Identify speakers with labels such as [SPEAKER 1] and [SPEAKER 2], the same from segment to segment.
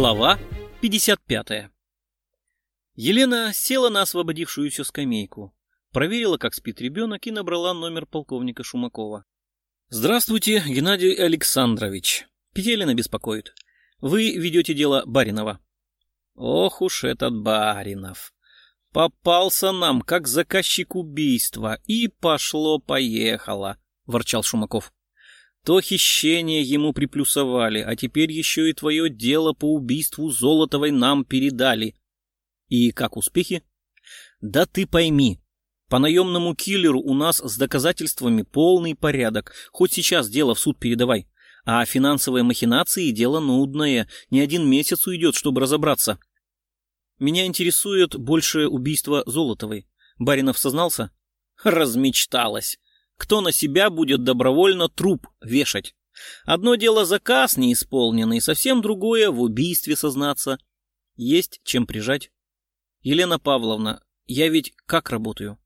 [SPEAKER 1] Глава 55 Елена села на освободившуюся скамейку, проверила, как спит ребенок, и набрала номер полковника Шумакова. «Здравствуйте, Геннадий Александрович. Петелина беспокоит. Вы ведете дело Баринова». «Ох уж этот Баринов. Попался нам, как заказчик убийства, и пошло-поехало», — ворчал Шумаков. То хищение ему приплюсовали, а теперь еще и твое дело по убийству Золотовой нам передали. И как успехи? Да ты пойми, по наемному киллеру у нас с доказательствами полный порядок, хоть сейчас дело в суд передавай. А финансовые махинации дело нудное, не один месяц уйдет, чтобы разобраться. Меня интересует больше убийство Золотовой. Баринов сознался? Размечталась. Кто на себя будет добровольно труп вешать? Одно дело заказ неисполненный, совсем другое в убийстве сознаться. Есть чем прижать. Елена Павловна, я ведь как работаю?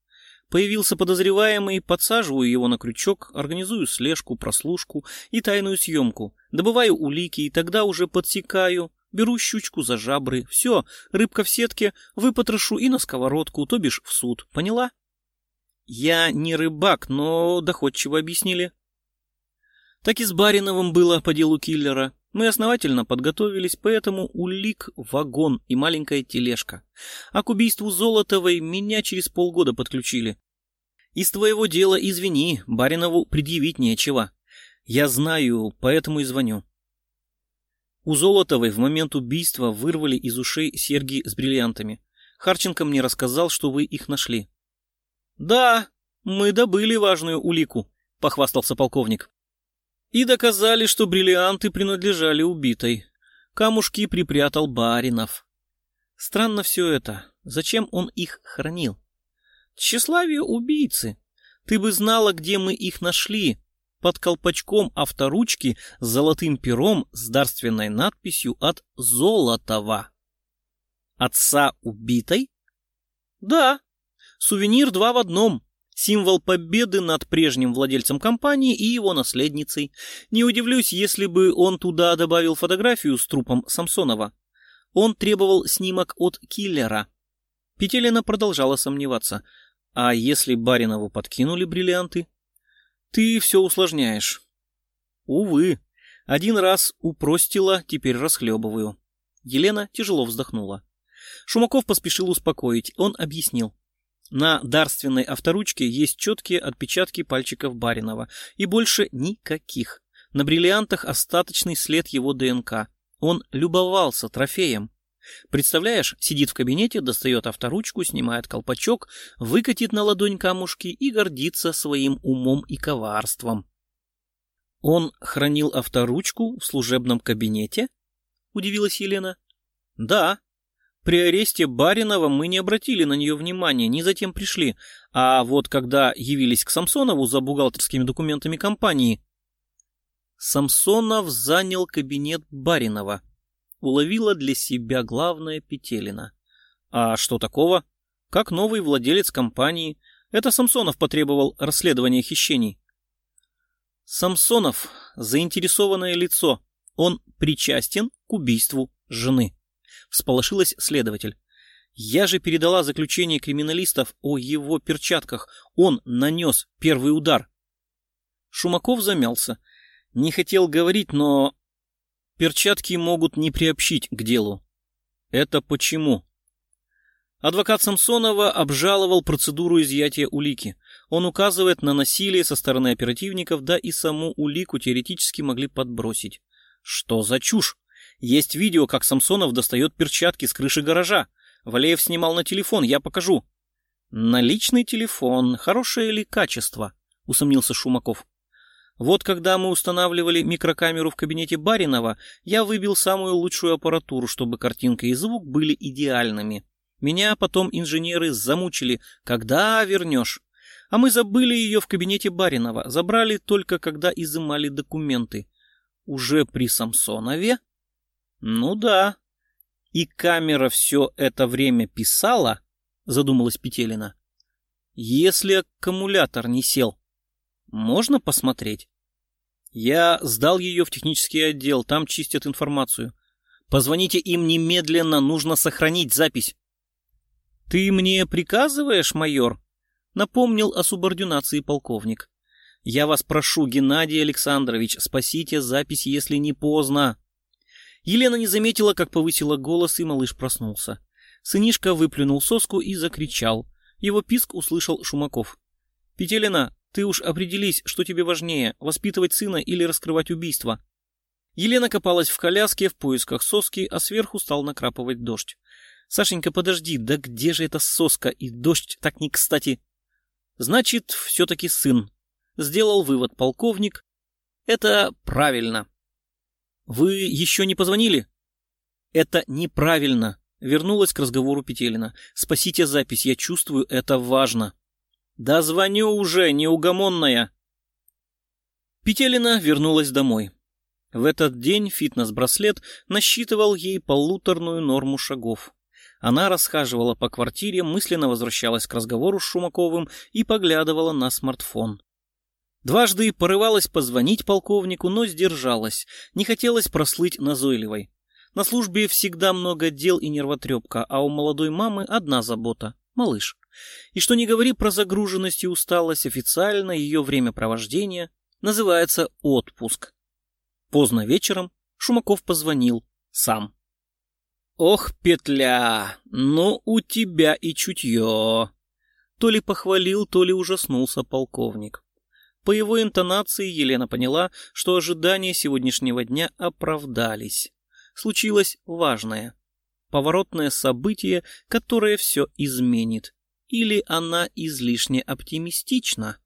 [SPEAKER 1] Появился подозреваемый, подсаживаю его на крючок, организую слежку, прослушку и тайную съемку, добываю улики и тогда уже подсекаю, беру щучку за жабры, все, рыбка в сетке, выпотрошу и на сковородку, то бишь в суд, поняла? Я не рыбак, но доходчиво объяснили. Так и с Бариновым было по делу киллера. Мы основательно подготовились, поэтому улик, вагон и маленькая тележка. А к убийству Золотовой меня через полгода подключили. Из твоего дела, извини, Баринову предъявить нечего. Я знаю, поэтому и звоню. У Золотовой в момент убийства вырвали из ушей серьги с бриллиантами. Харченко мне рассказал, что вы их нашли. «Да, мы добыли важную улику», — похвастался полковник. «И доказали, что бриллианты принадлежали убитой. Камушки припрятал Баринов. Странно все это. Зачем он их хранил? Тщеславие убийцы. Ты бы знала, где мы их нашли. Под колпачком авторучки с золотым пером с дарственной надписью от Золотова. Отца убитой? Да, Сувенир два в одном. Символ победы над прежним владельцем компании и его наследницей. Не удивлюсь, если бы он туда добавил фотографию с трупом Самсонова. Он требовал снимок от киллера. Петелина продолжала сомневаться. А если Баринову подкинули бриллианты? Ты все усложняешь. Увы, один раз упростила, теперь расхлебываю. Елена тяжело вздохнула. Шумаков поспешил успокоить. Он объяснил. На дарственной авторучке есть четкие отпечатки пальчиков Баринова. И больше никаких. На бриллиантах остаточный след его ДНК. Он любовался трофеем. Представляешь, сидит в кабинете, достает авторучку, снимает колпачок, выкатит на ладонь камушки и гордится своим умом и коварством. Он хранил авторучку в служебном кабинете? Удивилась Елена. Да, при аресте Баринова мы не обратили на нее внимания, не затем пришли. А вот когда явились к Самсонову за бухгалтерскими документами компании... Самсонов занял кабинет Баринова. Уловила для себя главная Петелина. А что такого? Как новый владелец компании. Это Самсонов потребовал расследования хищений. Самсонов – заинтересованное лицо. Он причастен к убийству жены всполошилась следователь. Я же передала заключение криминалистов о его перчатках. Он нанес первый удар. Шумаков замялся. Не хотел говорить, но... Перчатки могут не приобщить к делу. Это почему? Адвокат Самсонова обжаловал процедуру изъятия улики. Он указывает на насилие со стороны оперативников, да и саму улику теоретически могли подбросить. Что за чушь? Есть видео, как Самсонов достает перчатки с крыши гаража. Валеев снимал на телефон, я покажу. Наличный телефон, хорошее ли качество? Усомнился Шумаков. Вот когда мы устанавливали микрокамеру в кабинете Баринова, я выбил самую лучшую аппаратуру, чтобы картинка и звук были идеальными. Меня потом инженеры замучили. Когда вернешь? А мы забыли ее в кабинете Баринова. Забрали только, когда изымали документы. Уже при Самсонове? Ну да. И камера все это время писала, задумалась Петелина. Если аккумулятор не сел, можно посмотреть? Я сдал ее в технический отдел, там чистят информацию. Позвоните им немедленно, нужно сохранить запись. Ты мне приказываешь, майор? Напомнил о субординации полковник. Я вас прошу, Геннадий Александрович, спасите запись, если не поздно. Елена не заметила, как повысила голос, и малыш проснулся. Сынишка выплюнул соску и закричал. Его писк услышал Шумаков. «Петелина, ты уж определись, что тебе важнее, воспитывать сына или раскрывать убийство?» Елена копалась в коляске в поисках соски, а сверху стал накрапывать дождь. «Сашенька, подожди, да где же эта соска и дождь так не кстати?» «Значит, все-таки сын», — сделал вывод полковник. «Это правильно». «Вы еще не позвонили?» «Это неправильно», — вернулась к разговору Петелина. «Спасите запись, я чувствую, это важно». «Да звоню уже, неугомонная!» Петелина вернулась домой. В этот день фитнес-браслет насчитывал ей полуторную норму шагов. Она расхаживала по квартире, мысленно возвращалась к разговору с Шумаковым и поглядывала на смартфон. Дважды порывалась позвонить полковнику, но сдержалась, не хотелось прослыть назойливой. На службе всегда много дел и нервотрепка, а у молодой мамы одна забота — малыш. И что не говори про загруженность и усталость, официально ее времяпровождения называется отпуск. Поздно вечером Шумаков позвонил сам. «Ох, петля, ну у тебя и чутье!» То ли похвалил, то ли ужаснулся полковник. По его интонации Елена поняла, что ожидания сегодняшнего дня оправдались. Случилось важное, поворотное событие, которое все изменит. Или она излишне оптимистична?